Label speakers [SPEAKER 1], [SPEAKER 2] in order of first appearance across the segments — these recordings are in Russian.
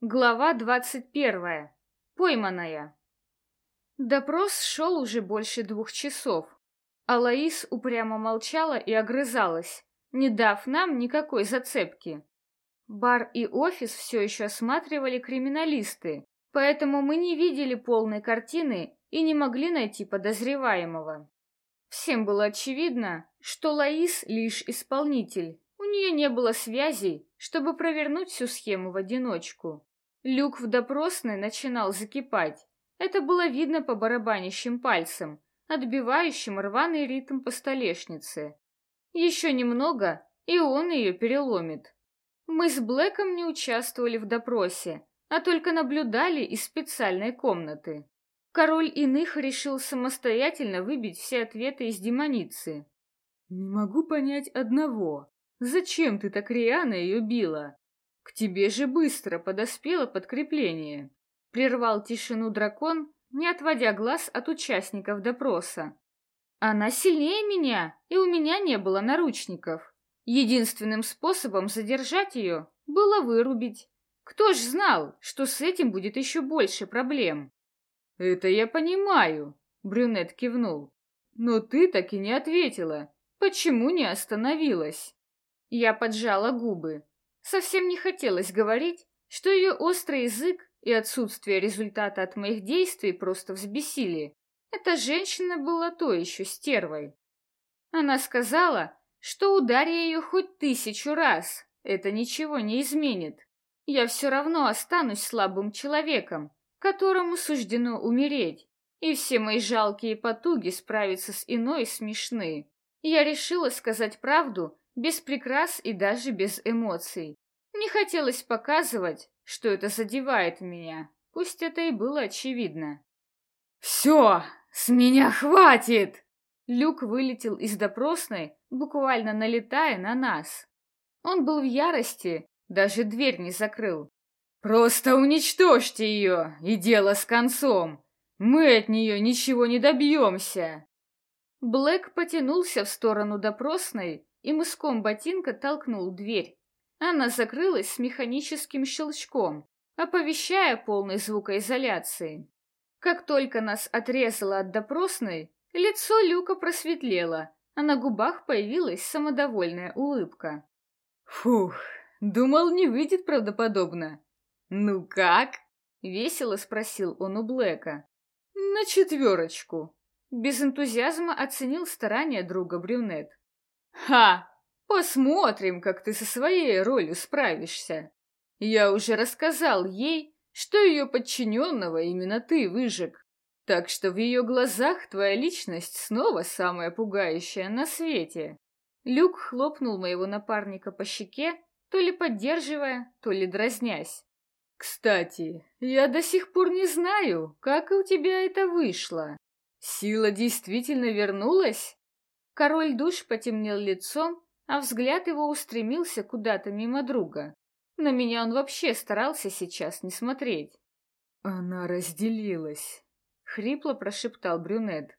[SPEAKER 1] Глава двадцать первая. Пойманная. Допрос шел уже больше двух часов. А Лаис упрямо молчала и огрызалась, не дав нам никакой зацепки. Бар и офис все еще осматривали криминалисты, поэтому мы не видели полной картины и не могли найти подозреваемого. Всем было очевидно, что Лаис лишь исполнитель. У нее не было связей, чтобы провернуть всю схему в одиночку. Люк в допросной начинал закипать. Это было видно по барабанящим пальцам, отбивающим рваный ритм по столешнице. Еще немного, и он ее переломит. Мы с Блэком не участвовали в допросе, а только наблюдали из специальной комнаты. Король иных решил самостоятельно выбить все ответы из демоницы.
[SPEAKER 2] «Не могу понять одного. Зачем ты так рьяно ее била? К тебе же быстро подоспело подкрепление. Прервал тишину дракон, не отводя глаз от участников допроса.
[SPEAKER 1] Она сильнее меня, и у меня не было наручников. Единственным способом задержать ее было вырубить. Кто ж знал, что с этим будет еще больше проблем?
[SPEAKER 2] Это я понимаю, брюнет кивнул. Но ты так и не ответила. Почему не остановилась?
[SPEAKER 1] Я поджала губы. Совсем не хотелось говорить, что ее острый язык и отсутствие результата от моих действий просто взбесили. Эта женщина была то еще стервой. Она сказала, что ударь ее хоть тысячу раз, это ничего не изменит. Я все равно останусь слабым человеком, которому суждено умереть, и все мои жалкие потуги справиться с иной смешны. Я решила сказать правду без прикрас и даже без эмоций. Не хотелось показывать, что это задевает меня, пусть это и было очевидно.
[SPEAKER 2] «Все, с меня хватит!»
[SPEAKER 1] Люк вылетел из допросной, буквально налетая на нас. Он был в ярости, даже дверь не закрыл.
[SPEAKER 2] «Просто уничтожьте ее, и дело с концом! Мы от нее ничего не добьемся!»
[SPEAKER 1] Блэк потянулся в сторону допросной, и мыском ботинка толкнул дверь. Она закрылась с механическим щелчком, оповещая полной звукоизоляции. Как только нас отрезало от допросной, лицо Люка просветлело, а на губах появилась самодовольная улыбка.
[SPEAKER 2] «Фух, думал, не выйдет правдоподобно. Ну как?» — весело спросил он у Блэка. «На четверочку». Без энтузиазма оценил старания друга брюнет. Ха! Посмотрим, как ты со своей ролью справишься. Я уже рассказал ей, что ее подчиненного именно ты выжег. Так что в ее глазах твоя личность снова самая пугающая на свете. Люк хлопнул моего напарника по щеке, то ли поддерживая, то ли дразнясь. Кстати, я до сих пор не знаю, как у тебя это вышло. Сила действительно вернулась? Король душ потемнел лицом, а взгляд его устремился куда-то мимо друга. На меня он вообще старался сейчас не смотреть. «Она разделилась», — хрипло прошептал брюнет.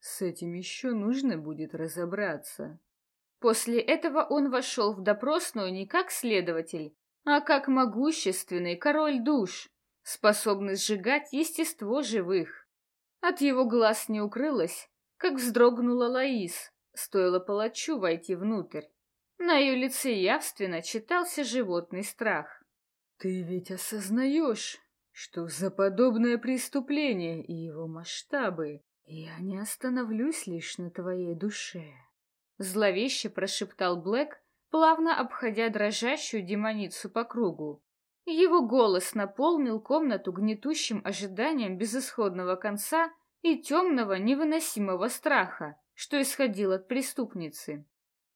[SPEAKER 2] «С этим еще нужно будет разобраться». После этого он вошел в допросную не как следователь, а как могущественный король душ, способный сжигать естество живых. От его глаз не укрылось, как вздрогнула Лаис, Стоило палачу войти внутрь. На ее лице явственно читался животный страх. «Ты ведь осознаешь, что за подобное преступление и его масштабы я не остановлюсь лишь на твоей душе?» Зловеще прошептал Блэк, плавно обходя дрожащую демоницу по кругу. Его голос наполнил комнату гнетущим ожиданием безысходного конца и темного невыносимого страха что исходил от преступницы.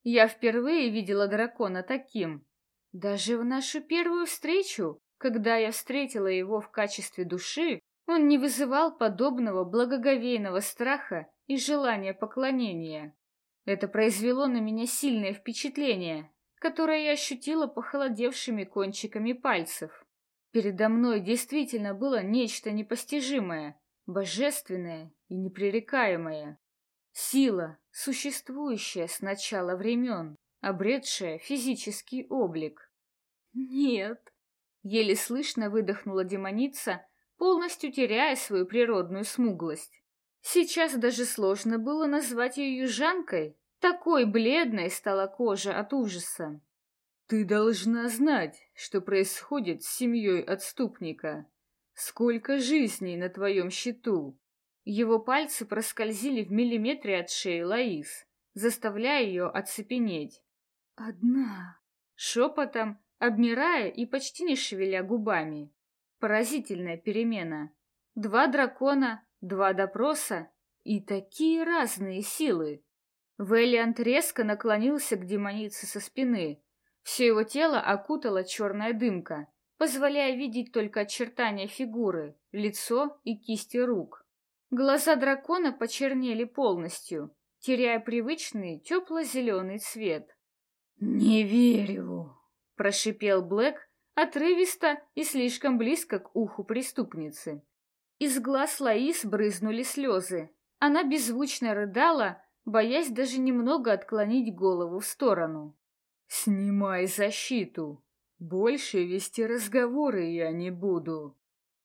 [SPEAKER 2] Я впервые видела дракона таким. Даже в нашу первую встречу, когда я встретила его в качестве души, он не вызывал подобного благоговейного страха и желания поклонения. Это произвело на меня сильное впечатление, которое я ощутила похолодевшими кончиками пальцев. Передо мной действительно было нечто непостижимое, божественное и непререкаемое. Сила, существующая с начала времен, обретшая физический облик. Нет,
[SPEAKER 1] Еле слышно выдохнула демоница, полностью теряя свою природную смуглость. Сейчас даже сложно было назвать ее южанкой, такой бледной стала кожа от ужаса.
[SPEAKER 2] «Ты должна знать, что происходит с семьей отступника. Сколько жизней на твоем счету!»
[SPEAKER 1] Его пальцы проскользили в миллиметре от шеи Лаис, заставляя ее оцепенеть.
[SPEAKER 2] «Одна!»
[SPEAKER 1] Шепотом, обмирая и почти не шевеля губами. Поразительная перемена. Два дракона, два допроса и такие разные силы. Вэллиант резко наклонился к демонице со спины. Все его тело окутала черная дымка, позволяя видеть только очертания фигуры, лицо и кисти рук. Глаза дракона почернели полностью, теряя привычный тепло-зеленый цвет.
[SPEAKER 2] «Не верю!»
[SPEAKER 1] — прошипел Блэк, отрывисто и слишком близко к уху преступницы. Из глаз Лаис брызнули слезы. Она беззвучно рыдала, боясь даже немного отклонить голову в сторону.
[SPEAKER 2] «Снимай защиту. Больше вести разговоры я не буду».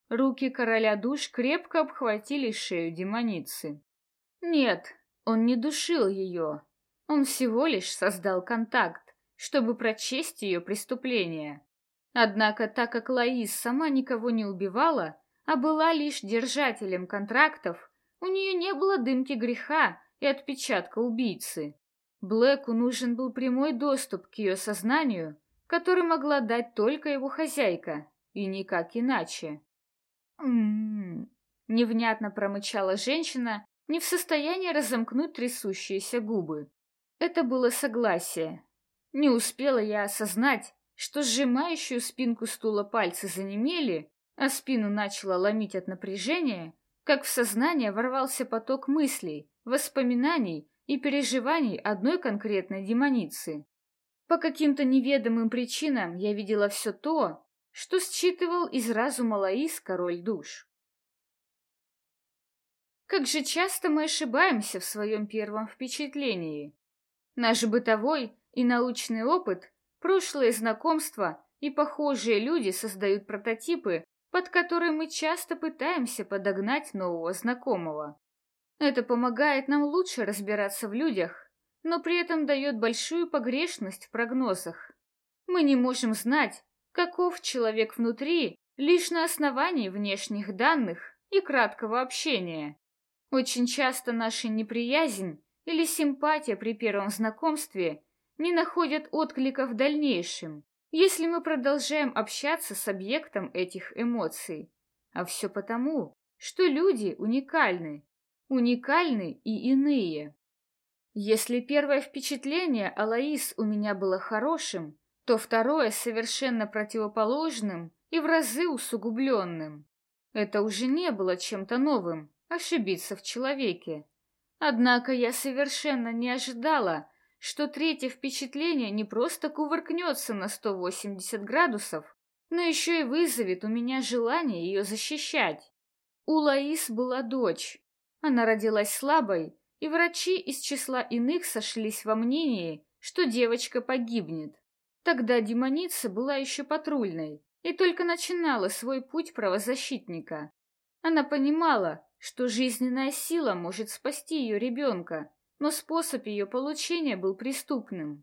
[SPEAKER 1] Руки короля душ крепко обхватили шею демоницы. Нет, он не душил ее. Он всего лишь создал контакт, чтобы прочесть ее преступление. Однако, так как Лаис сама никого не убивала, а была лишь держателем контрактов, у нее не было дымки греха и отпечатка убийцы. Блэку нужен был прямой доступ к ее сознанию, который могла дать только его хозяйка, и никак иначе. «М-м-м», невнятно промычала женщина, не в состоянии разомкнуть трясущиеся губы. Это было согласие. Не успела я осознать, что сжимающую спинку стула пальцы занемели, а спину начала ломить от напряжения, как в сознание ворвался поток мыслей, воспоминаний и переживаний одной конкретной демоницы. По каким-то неведомым причинам я видела все то, что считывал из разума Лаис король душ. Как же часто мы ошибаемся в своем первом впечатлении. Наш бытовой и научный опыт, прошлые знакомства и похожие люди создают прототипы, под которые мы часто пытаемся подогнать нового знакомого. Это помогает нам лучше разбираться в людях, но при этом дает большую погрешность в прогнозах. Мы не можем знать, каков человек внутри, лишь на основании внешних данных и краткого общения. Очень часто наша неприязнь или симпатия при первом знакомстве не находят отклика в дальнейшем, если мы продолжаем общаться с объектом этих эмоций. А все потому, что люди уникальны, уникальны и иные. Если первое впечатление о Лаис у меня было хорошим, то второе совершенно противоположным и в разы усугубленным. Это уже не было чем-то новым, ошибиться в человеке. Однако я совершенно не ожидала, что третье впечатление не просто кувыркнется на 180 градусов, но еще и вызовет у меня желание ее защищать. У Лаис была дочь. Она родилась слабой, и врачи из числа иных сошлись во мнении, что девочка погибнет. Тогда демоница была еще патрульной и только начинала свой путь правозащитника. Она понимала, что жизненная сила может спасти ее ребенка, но способ ее получения был преступным.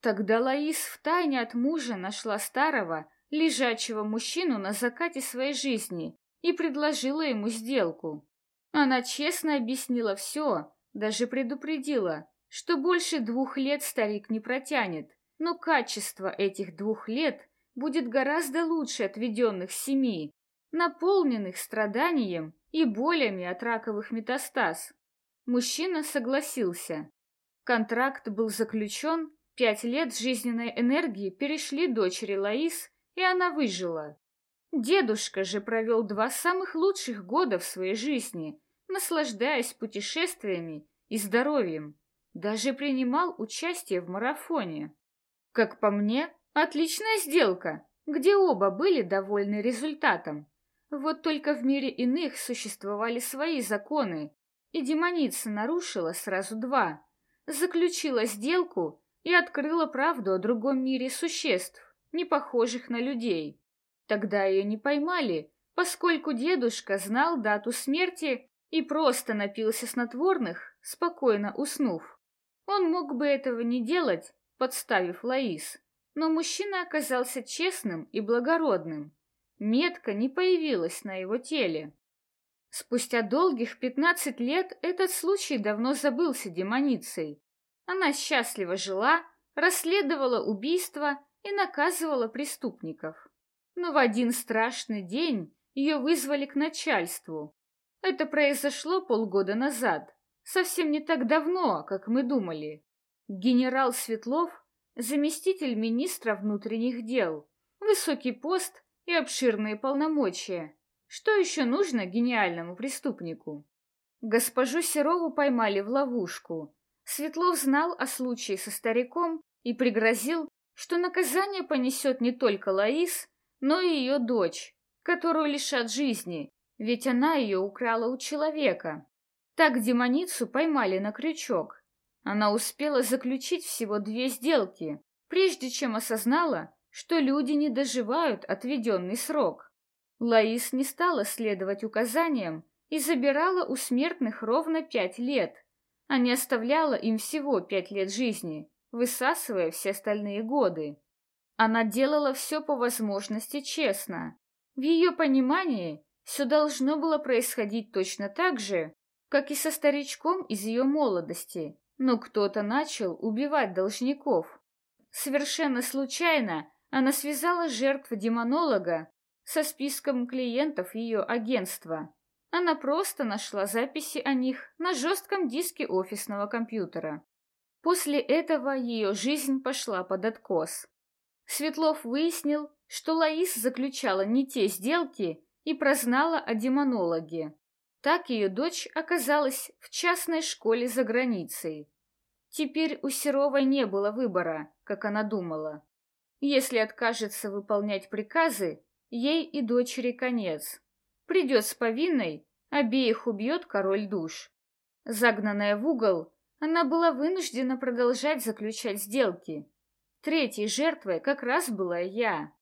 [SPEAKER 1] Тогда Лаис втайне от мужа нашла старого, лежачего мужчину на закате своей жизни и предложила ему сделку. Она честно объяснила все, даже предупредила, что больше двух лет старик не протянет, но качество этих двух лет будет гораздо лучше отведенных семи, наполненных страданием и болями от раковых метастаз. Мужчина согласился. Контракт был заключен, пять лет жизненной энергии перешли дочери Лаис, и она выжила. Дедушка же провел два самых лучших года в своей жизни, наслаждаясь путешествиями и здоровьем. Даже принимал участие в марафоне. Как по мне, отличная сделка, где оба были довольны результатом. Вот только в мире иных существовали свои законы, и демоница нарушила сразу два. Заключила сделку и открыла правду о другом мире существ, не похожих на людей. Тогда ее не поймали, поскольку дедушка знал дату смерти и просто напился снотворных, спокойно уснув. Он мог бы этого не делать, подставив Лаис, но мужчина оказался честным и благородным. Метка не появилась на его теле. Спустя долгих пятнадцать лет этот случай давно забылся демоницей. Она счастливо жила, расследовала убийства и наказывала преступников. Но в один страшный день ее вызвали к начальству. Это произошло полгода назад, совсем не так давно, как мы думали. Генерал Светлов, заместитель министра внутренних дел, высокий пост и обширные полномочия. Что еще нужно гениальному преступнику? Госпожу Серову поймали в ловушку. Светлов знал о случае со стариком и пригрозил, что наказание понесет не только Лаис, но и ее дочь, которую лишат жизни, ведь она ее украла у человека. Так демоницу поймали на крючок. Она успела заключить всего две сделки, прежде чем осознала, что люди не доживают отведенный срок. Лаис не стала следовать указаниям и забирала у смертных ровно пять лет, а не оставляла им всего пять лет жизни, высасывая все остальные годы. Она делала все по возможности честно. В ее понимании все должно было происходить точно так же, как и со старичком из ее молодости, но кто-то начал убивать должников. Совершенно случайно она связала жертв демонолога со списком клиентов ее агентства. Она просто нашла записи о них на жестком диске офисного компьютера. После этого ее жизнь пошла под откос. Светлов выяснил, что Лаис заключала не те сделки и прознала о демонологе. Так ее дочь оказалась в частной школе за границей. Теперь у Серовой не было выбора, как она думала. Если откажется выполнять приказы, ей и дочери конец. Придет с повинной, обеих убьет король душ. Загнанная в угол, она была вынуждена продолжать заключать сделки. Третьей жертвой как раз была я.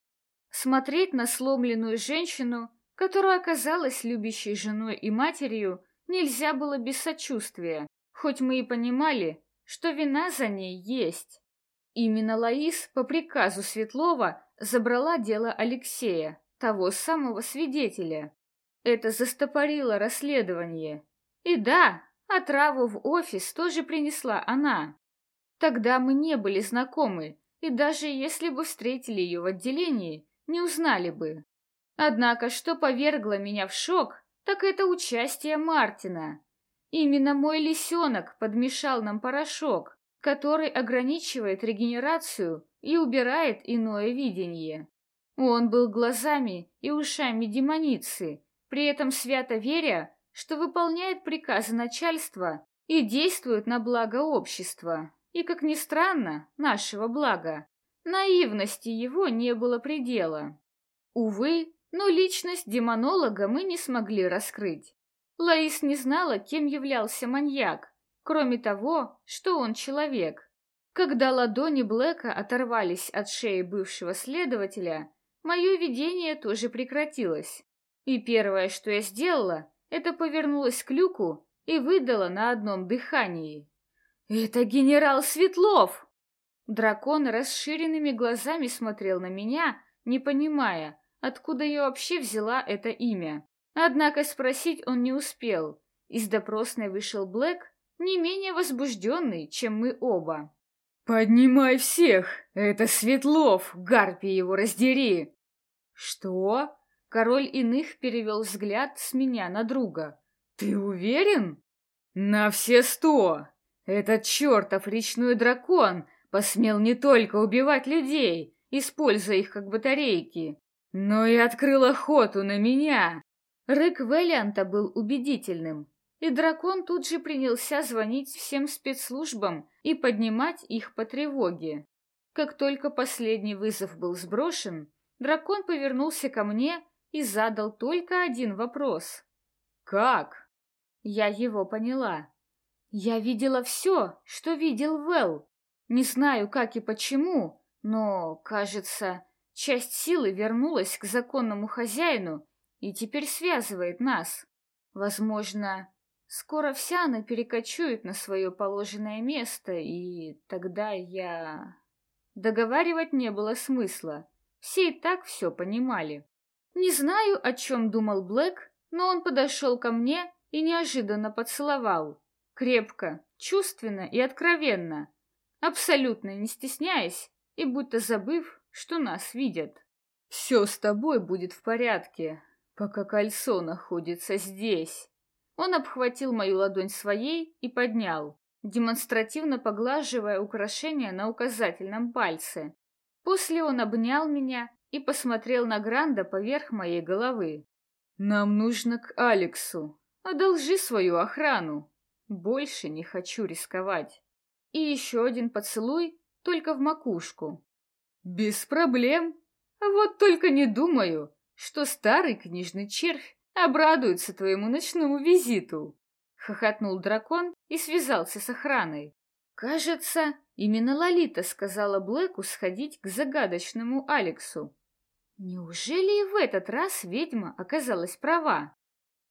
[SPEAKER 1] Смотреть на сломленную женщину, которая оказалась любящей женой и матерью, нельзя было без сочувствия, хоть мы и понимали, что вина за ней есть. Именно Лаис по приказу Светлова забрала дело Алексея, того самого свидетеля. Это застопорило расследование. И да, отраву в офис тоже принесла она. Тогда мы не были знакомы, и даже если бы встретили ее в отделении, не узнали бы. Однако, что повергло меня в шок, так это участие Мартина. Именно мой лисенок подмешал нам порошок, который ограничивает регенерацию и убирает иное видение. Он был глазами и ушами демоницы, при этом свято веря, что выполняет приказы начальства и действует на благо общества, и, как ни странно, нашего блага. Наивности его не было предела. Увы, но личность демонолога мы не смогли раскрыть. Лаис не знала, кем являлся маньяк, кроме того, что он человек. Когда ладони Блэка оторвались от шеи бывшего следователя, мое видение тоже прекратилось. И первое, что я сделала, это повернулась к люку и выдала на одном дыхании. «Это генерал Светлов!» Дракон расширенными глазами смотрел на меня, не понимая, откуда я вообще взяла это имя. Однако спросить он не успел. Из допросной вышел Блэк не менее возбужденный, чем мы оба. «Поднимай всех! Это Светлов! Гарпи его раздери!» «Что?» Король иных перевел взгляд с меня на друга. «Ты уверен?» «На все сто! Этот чертов речной дракон посмел не только убивать людей, используя их как батарейки, но и открыл охоту на меня!» Рык Велианта был убедительным, и дракон тут же принялся звонить всем спецслужбам и поднимать их по тревоге. Как только последний вызов был сброшен, дракон повернулся ко мне и задал только один вопрос. «Как?» Я его поняла. Я видела все, что видел Вэл. Не знаю, как и почему, но, кажется, Часть силы вернулась к законному хозяину и теперь связывает нас. Возможно, скоро вся она перекочует на свое положенное место, и тогда я... Договаривать не было смысла. Все и так все понимали. Не знаю, о чем думал Блэк, но он подошел ко мне и неожиданно поцеловал. Крепко, чувственно и откровенно, абсолютно не стесняясь и будто забыв, что нас видят. «Все с тобой будет в порядке, пока кольцо находится здесь». Он обхватил мою ладонь своей и поднял, демонстративно поглаживая украшение на указательном пальце. После он обнял меня и посмотрел на Гранда поверх моей головы. «Нам нужно к Алексу. Одолжи свою охрану. Больше не хочу рисковать». И еще один поцелуй, только в макушку. «Без проблем. Вот только не думаю, что старый книжный червь обрадуется твоему ночному визиту!» Хохотнул дракон и связался с охраной. Кажется, именно Лолита сказала Блэку сходить к загадочному Алексу. Неужели и в этот раз ведьма оказалась права?